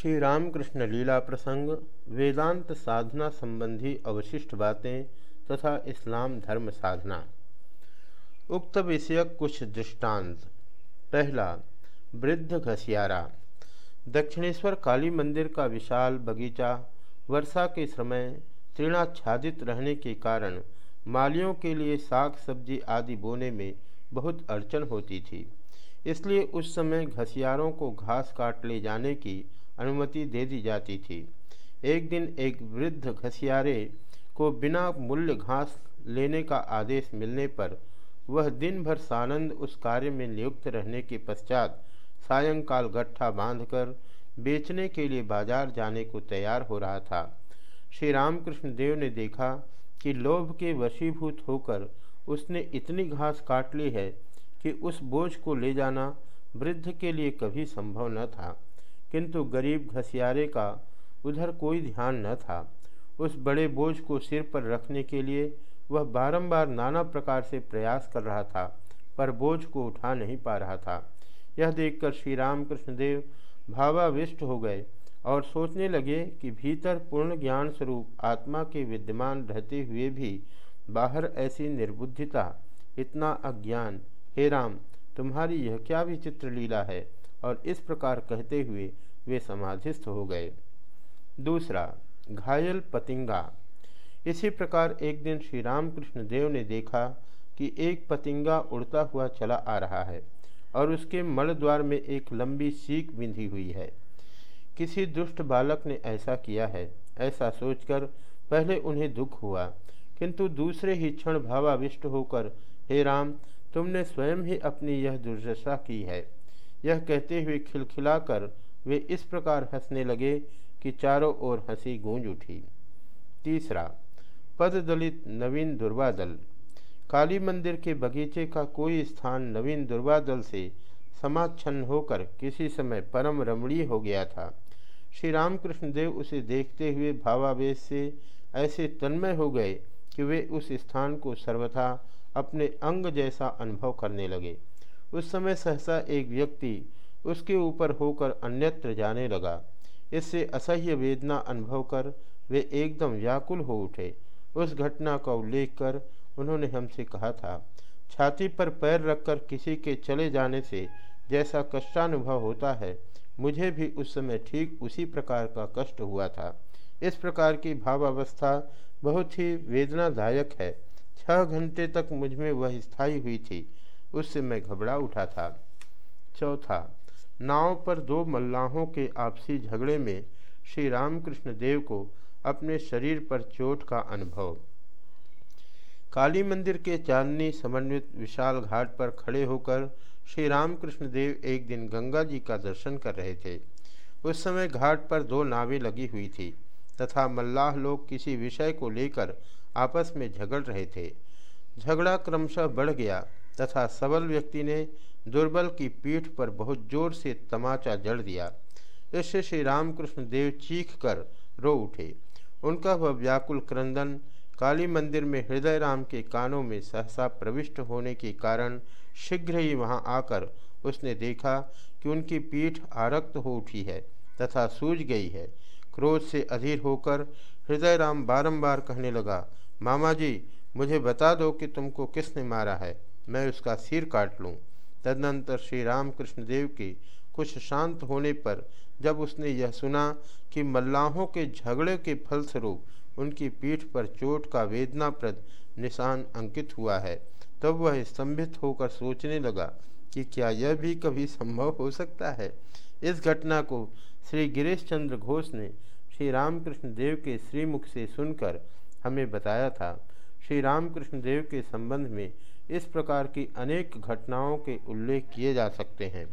श्री रामकृष्ण लीला प्रसंग, वेदांत साधना संबंधी अवशिष्ट बातें तथा इस्लाम धर्म साधना। उक्त विषयक कुछ दृष्टांत। पहला, वृद्ध घसियारा। दक्षिणेश्वर काली मंदिर का विशाल बगीचा, वर्षा के समय तृणाच्छादित रहने के कारण मालियों के लिए साग, सब्ज़ी आदि बोने में बहुत अड़चन होती थी। इसलिए उस समय घसियारों को घास काट ले जाने की अनुमति दे दी जाती थी। एक दिन एक वृद्ध घसियारे को बिना मूल्य घास लेने का आदेश मिलने पर वह दिन भर सानंद उस कार्य में नियुक्त रहने के पश्चात सायंकाल गट्ठा बांधकर बेचने के लिए बाज़ार जाने को तैयार हो रहा था। श्री रामकृष्ण देव ने देखा कि लोभ के वशीभूत होकर उसने इतनी घास काट ली है कि उस बोझ को ले जाना वृद्ध के लिए कभी संभव न था। किंतु गरीब घसियारे का उधर कोई ध्यान न था। उस बड़े बोझ को सिर पर रखने के लिए वह बारंबार नाना प्रकार से प्रयास कर रहा था, पर बोझ को उठा नहीं पा रहा था। यह देखकर श्री राम कृष्णदेव भावाविष्ट हो गए और सोचने लगे कि भीतर पूर्ण ज्ञान स्वरूप आत्मा के विद्यमान रहते हुए भी बाहर ऐसी निर्बुद्धिता, इतना अज्ञान, हे राम, तुम्हारी यह क्या विचित्र लीला है? और इस प्रकार कहते हुए वे समाधिस्थ हो गए। दूसरा, घायल पतिंगा। इसी प्रकार एक दिन श्री रामकृष्ण देव ने देखा कि एक पतिंगा उड़ता हुआ चला आ रहा है और उसके मल द्वार में एक लंबी सीख बिंधी हुई है। किसी दुष्ट बालक ने ऐसा किया है, ऐसा सोचकर पहले उन्हें दुख हुआ, किंतु दूसरे ही क्षण भावाविष्ट होकर, हे राम, तुमने स्वयं ही अपनी यह दुर्दशा की है। यह कहते हुए खिलखिलाकर वे इस प्रकार हंसने लगे कि चारों ओर हँसी गूंज उठी। तीसरा पद दलित नवीन दुर्वादल। काली मंदिर के बगीचे का कोई स्थान नवीन दुर्वादल से समाच्छन्न होकर किसी समय परम रमणीय हो गया था। श्री रामकृष्ण देव उसे देखते हुए भावावेश से ऐसे तन्मय हो गए कि वे उस स्थान को सर्वथा अपने अंग जैसा अनुभव करने लगे। उस समय सहसा एक व्यक्ति उसके ऊपर होकर अन्यत्र जाने लगा। इससे असह्य वेदना अनुभव कर वे एकदम व्याकुल हो उठे। उस घटना का उल्लेख कर उन्होंने हमसे कहा था, छाती पर पैर रखकर किसी के चले जाने से जैसा कष्टानुभव होता है, मुझे भी उस समय ठीक उसी प्रकार का कष्ट हुआ था। इस प्रकार की भावावस्था बहुत ही वेदनादायक है। छह घंटे तक मुझमें वह स्थायी हुई थी। उससे मैं घबरा उठा था। चौथा, नाव पर दो मल्लाहों के आपसी झगड़े में श्री रामकृष्ण देव को अपने शरीर पर चोट का अनुभव। काली मंदिर के चांदनी समन्वित विशाल घाट पर खड़े होकर श्री रामकृष्ण देव एक दिन गंगा जी का दर्शन कर रहे थे। उस समय घाट पर दो नावें लगी हुई थी तथा मल्लाह लोग किसी विषय को लेकर आपस में झगड़ रहे थे। झगड़ा क्रमशः बढ़ गया तथा सबल व्यक्ति ने दुर्बल की पीठ पर बहुत ज़ोर से तमाचा जड़ दिया। इससे श्री रामकृष्ण देव चीख कर रो उठे। उनका वह व्याकुल क्रंदन काली मंदिर में हृदय राम के कानों में सहसा प्रविष्ट होने के कारण शीघ्र ही वहाँ आकर उसने देखा कि उनकी पीठ आरक्त हो उठी है तथा सूझ गई है। क्रोध से अधीर होकर हृदय राम बारम्बार कहने लगा, मामा जी, मुझे बता दो कि तुमको किसने मारा है? मैं उसका सिर काट लूँ। तदनंतर श्री रामकृष्ण देव के कुछ शांत होने पर जब उसने यह सुना कि मल्लाहों के झगड़े के फलस्वरूप उनकी पीठ पर चोट का वेदनाप्रद निशान अंकित हुआ है, तब वह स्तंभित होकर सोचने लगा कि क्या यह भी कभी संभव हो सकता है। इस घटना को श्री गिरीश चंद्र घोष ने श्री रामकृष्ण देव के श्रीमुख से सुनकर हमें बताया था। श्री रामकृष्ण देव के संबंध में इस प्रकार की अनेक घटनाओं के उल्लेख किए जा सकते हैं।